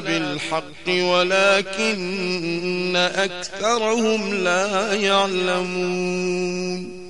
بالحق ولكن أكثرهم لا يعلمون